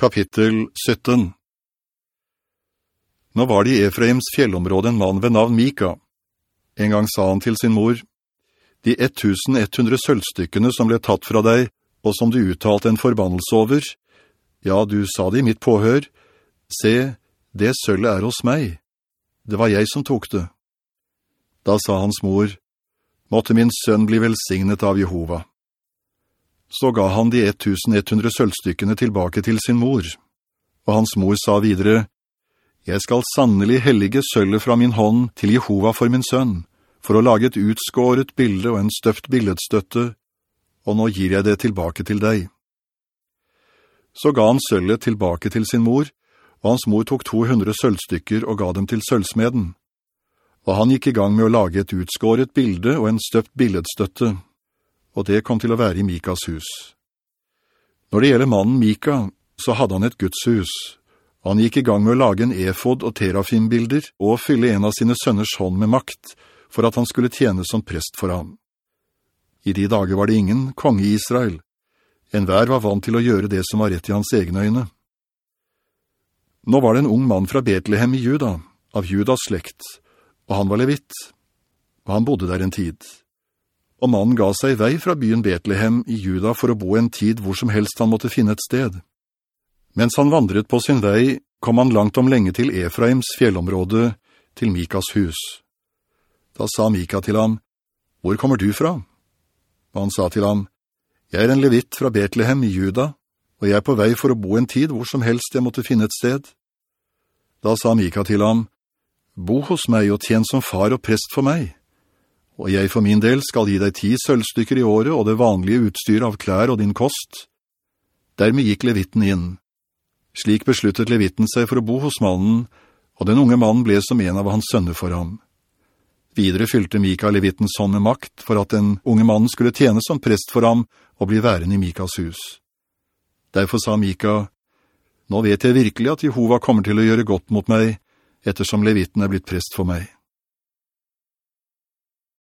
Kapittel 17 Nå var det i Efraims fjellområde en mann ved navn Mika. En gang sa han til sin mor, «De 1100 sølvstykkene som ble tatt fra deg, og som du uttalte en forbannelse over, ja, du sa det i mitt påhør, se, det sølvet er hos meg. Det var jeg som tok det.» Da sa hans mor, «Måtte min sønn bli velsignet av Jehova.» Så ga han de 1100 sølvstykkene tilbake til sin mor. Og hans mor sa videre, «Jeg skal sannelig hellige sølvet fra min hånd til Jehova for min sønn, for å lage et utskåret bilde og en støft billedstøtte, og nå gir jeg det tilbake til deg.» Så ga han sølvet tilbake til sin mor, og hans mor tok 200 sølvstykker og ga dem til sølvsmeden. Og han gikk i gang med å lage et utskåret bilde og en støpt billedstøtte, og det kom til å være i Mikas hus. Når det gjelder mannen Mika, så hadde han et gudshus. Han gikk i gang med å lage en efod og terafimbilder og fylle en av sine sønners hånd med makt, for at han skulle tjene som prest for ham. I de dager var det ingen konge i Israel. En hver var vant til å gjøre det som var rett i hans egne øyne. Nå var det en ung mann fra Betlehem i Juda, av Judas slekt, og han var levitt, og han bodde der en tid og mannen ga seg vei fra byen Betlehem i Juda for å bo en tid hvor som helst han måtte finne et sted. Mens han vandret på sin vei, kom han langt om lenge til Efraims fjellområde, til Mikas hus. Da sa Mika til ham, «Hvor kommer du fra?» Og han sa til ham, «Jeg er en levitt fra Betlehem i Juda, og jeg er på vei for å bo en tid hvor som helst jeg måtte finne et sted.» Da sa Mika til ham, «Bo hos meg og tjen som far og prest for meg.» Og jeg for min del skal gi deg ti sølvstykker i året og det vanlige utstyr av klær og din kost. Dermed gikk levitten inn. Slik besluttet levitten seg for å bo hos mannen, og den unge mannen ble som en av hans sønner for ham. Videre fylte Mika levittens hånd med makt for at den unge mannen skulle tjene som prest for ham og bli værende i Mikas hus. Derfor sa Mika, «Nå vet jeg virkelig at Jehova kommer til å gjøre godt mot meg, ettersom levitten er blitt prest for meg.»